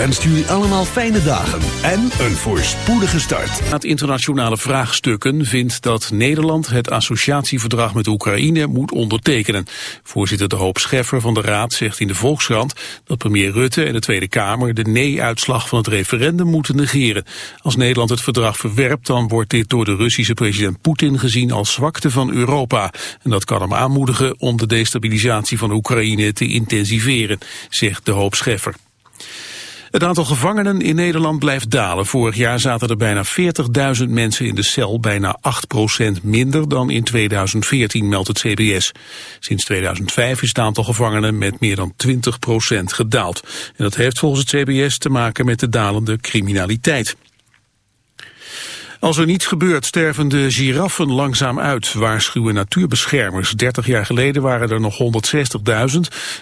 wenst jullie allemaal fijne dagen en een voorspoedige start. Het internationale vraagstukken vindt dat Nederland het associatieverdrag met Oekraïne moet ondertekenen. Voorzitter De Hoop Scheffer van de Raad zegt in de Volkskrant dat premier Rutte en de Tweede Kamer de nee-uitslag van het referendum moeten negeren. Als Nederland het verdrag verwerpt, dan wordt dit door de Russische president Poetin gezien als zwakte van Europa. En dat kan hem aanmoedigen om de destabilisatie van Oekraïne te intensiveren, zegt De Hoop Scheffer. Het aantal gevangenen in Nederland blijft dalen. Vorig jaar zaten er bijna 40.000 mensen in de cel, bijna 8% minder dan in 2014, meldt het CBS. Sinds 2005 is het aantal gevangenen met meer dan 20% gedaald. En dat heeft volgens het CBS te maken met de dalende criminaliteit. Als er niets gebeurt sterven de giraffen langzaam uit, waarschuwen natuurbeschermers. 30 jaar geleden waren er nog 160.000,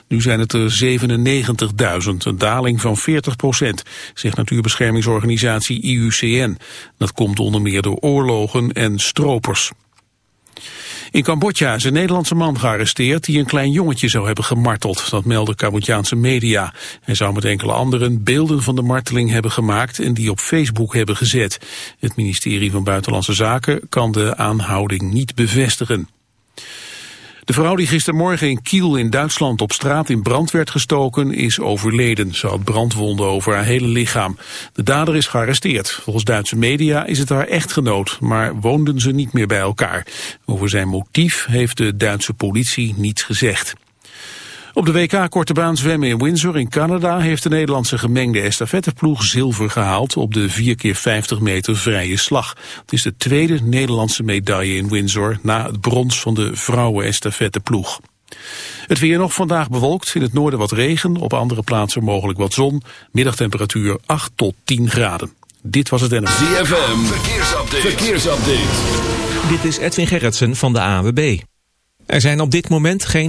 nu zijn het er 97.000, een daling van 40 procent, zegt natuurbeschermingsorganisatie IUCN. Dat komt onder meer door oorlogen en stropers. In Cambodja is een Nederlandse man gearresteerd die een klein jongetje zou hebben gemarteld. Dat melden Cambodjaanse media. Hij zou met enkele anderen beelden van de marteling hebben gemaakt en die op Facebook hebben gezet. Het ministerie van Buitenlandse Zaken kan de aanhouding niet bevestigen. De vrouw die gistermorgen in Kiel in Duitsland op straat in brand werd gestoken is overleden. Ze had brandwonden over haar hele lichaam. De dader is gearresteerd. Volgens Duitse media is het haar echtgenoot, maar woonden ze niet meer bij elkaar. Over zijn motief heeft de Duitse politie niets gezegd. Op de WK Korte Baan zwemmen in Windsor in Canada heeft de Nederlandse gemengde estafetteploeg zilver gehaald op de 4 keer 50 meter vrije slag. Het is de tweede Nederlandse medaille in Windsor na het brons van de vrouwen estafetteploeg. Het weer nog vandaag bewolkt, in het noorden wat regen, op andere plaatsen mogelijk wat zon. Middagtemperatuur 8 tot 10 graden. Dit was het NFC. ZFM, verkeersupdate. verkeersupdate. Dit is Edwin Gerritsen van de AWB. Er zijn op dit moment geen...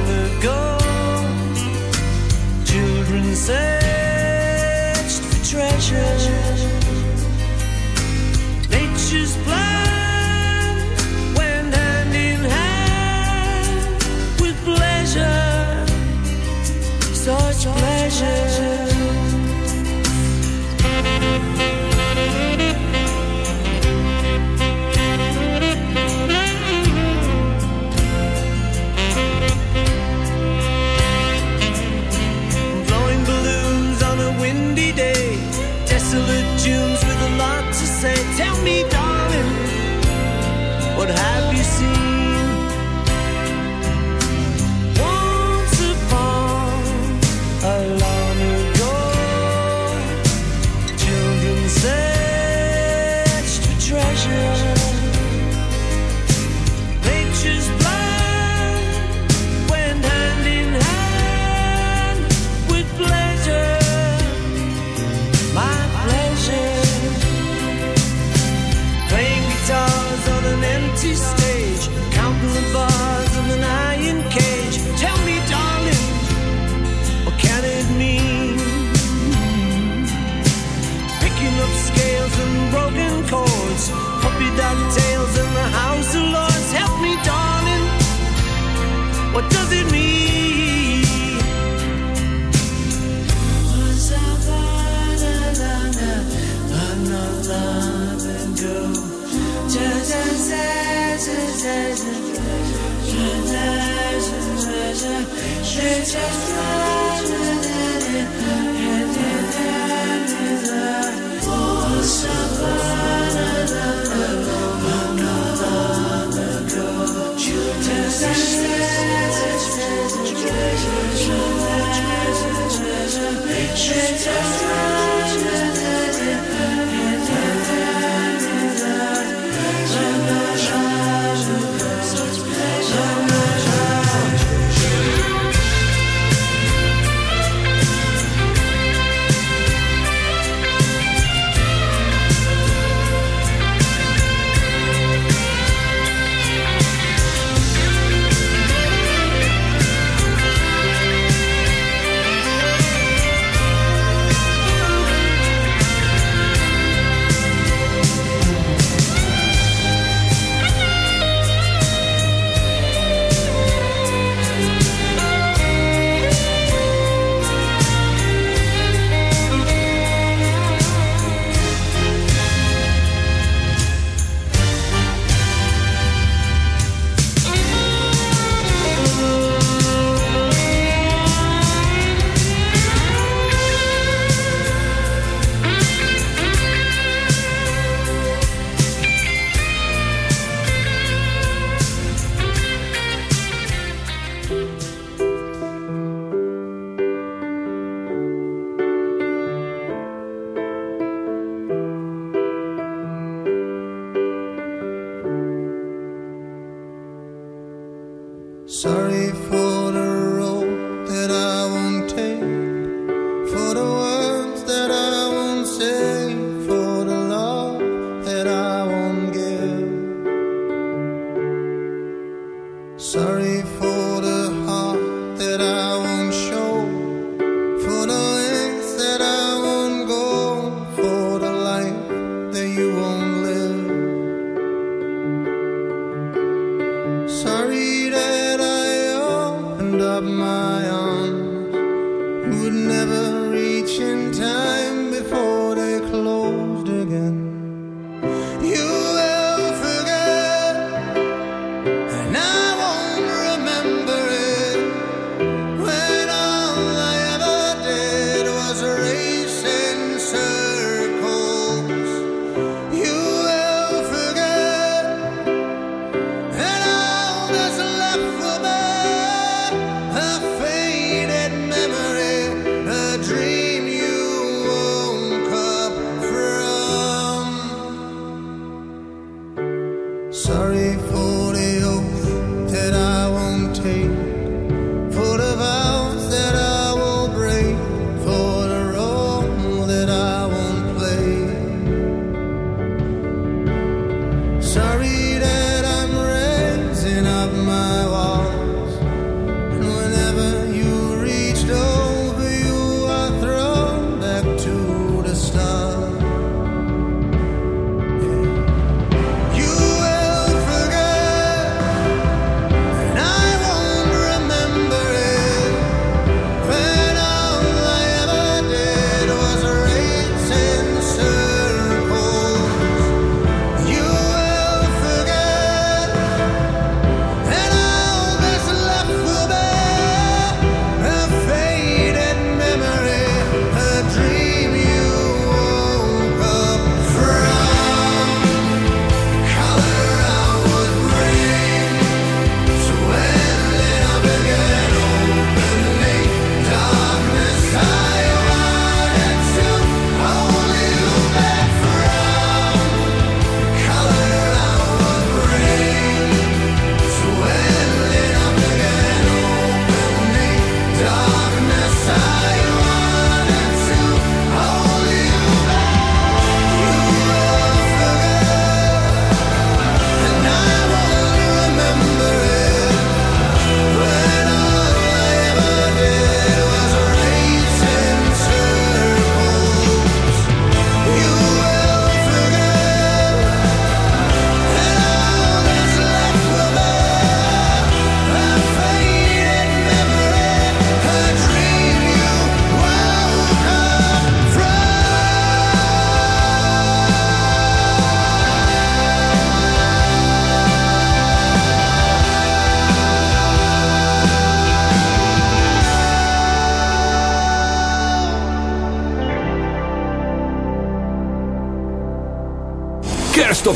say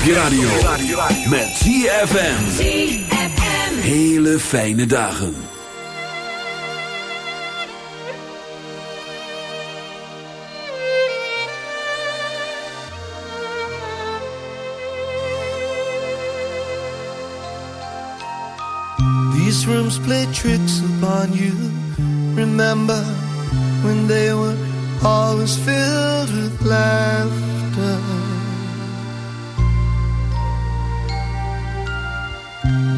je radio. Met ZFM. Hele fijne dagen. These rooms play tricks upon you. Remember when they were always filled with laughter.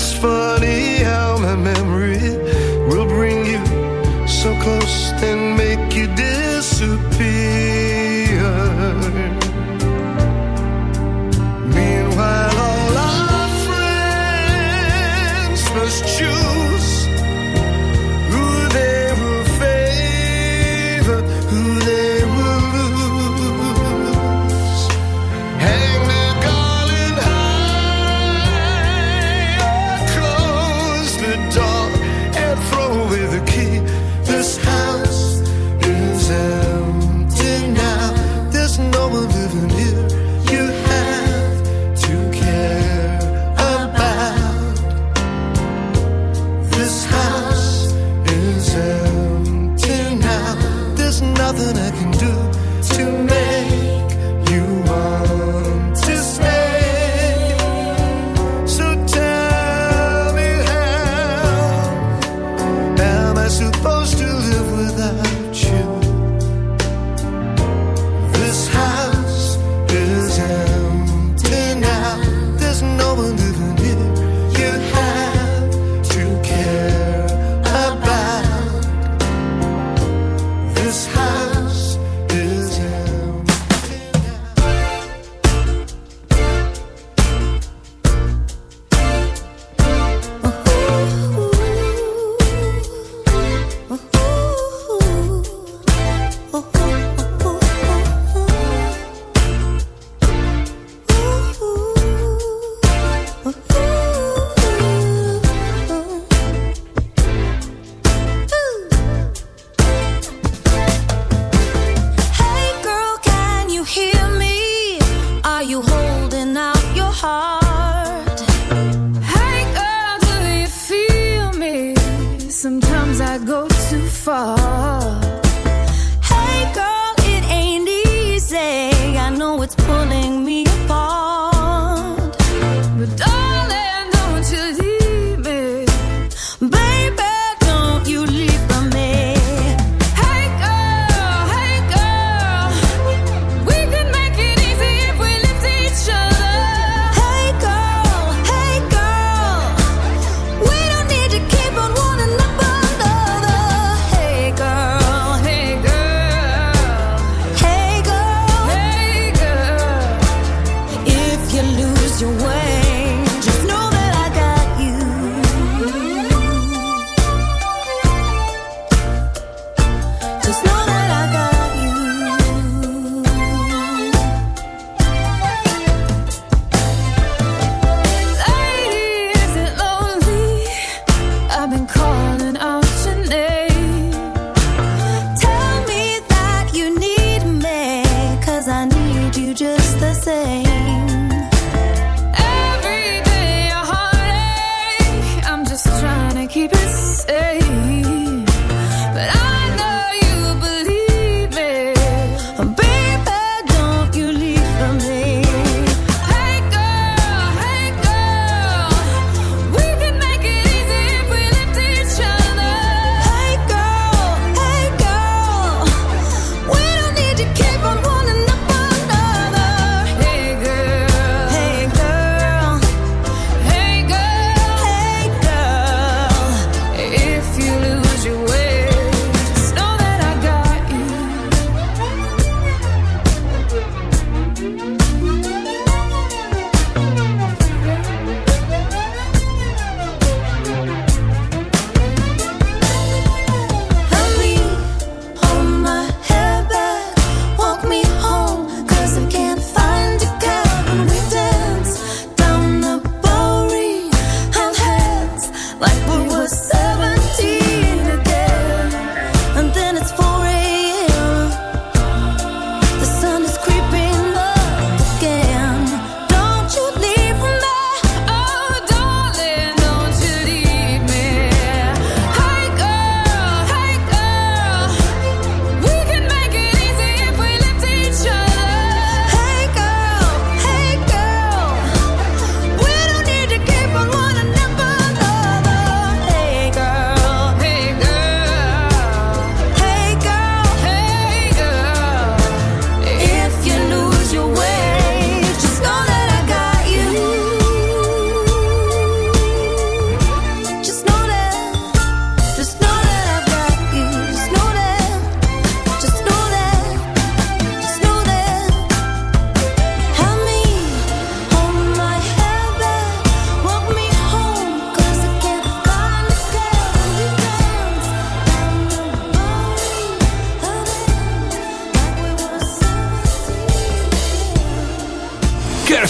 it's for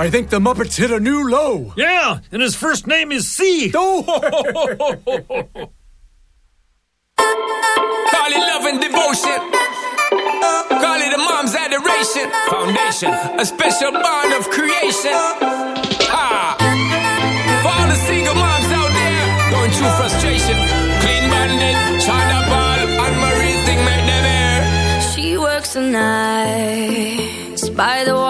I think the Muppets hit a new low. Yeah, and his first name is C. Oh! Call it love and devotion. Call it a mom's adoration. Foundation, a special bond of creation. Ah. For all the single moms out there going through frustration. Clean bandit, China ball, and Marie thing make them air. She works the nights by the water.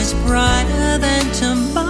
much brighter than tomorrow.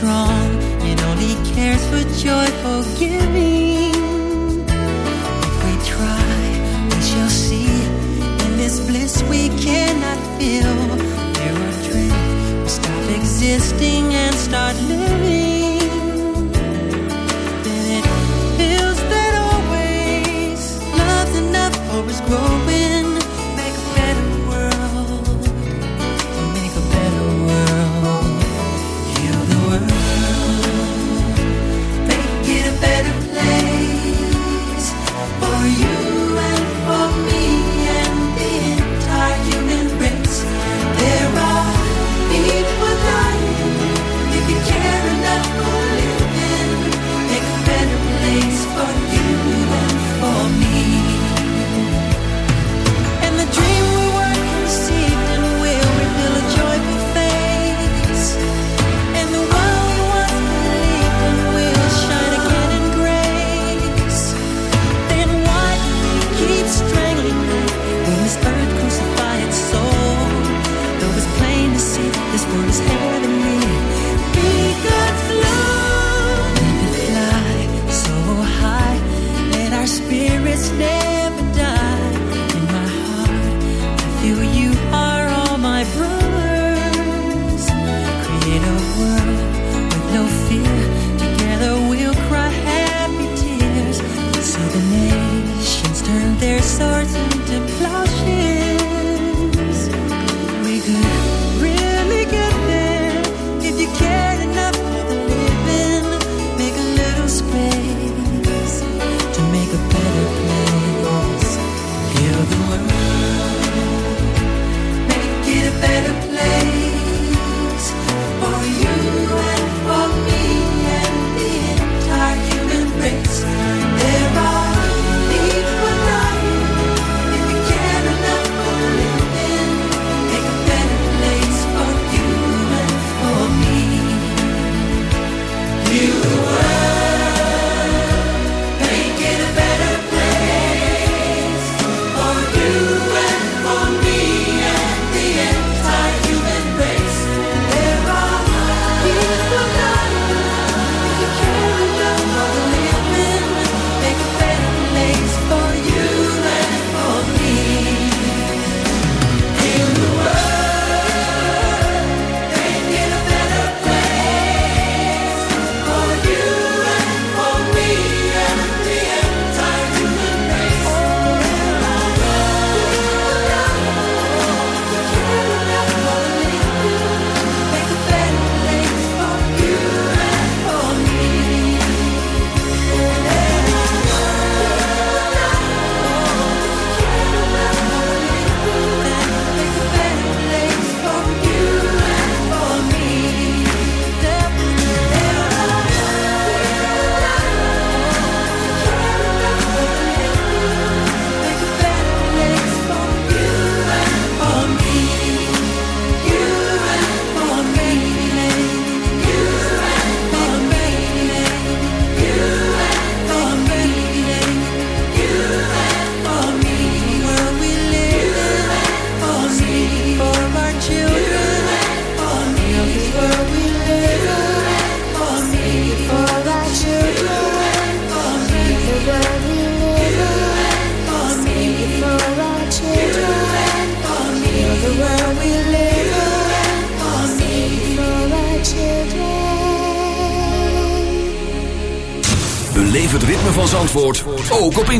strong and only cares for joyful giving. If we try, we shall see in this bliss we cannot feel. Air or drink, we stop existing and start living.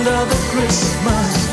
under the Christmas.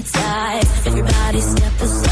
hypnotized. Everybody step aside.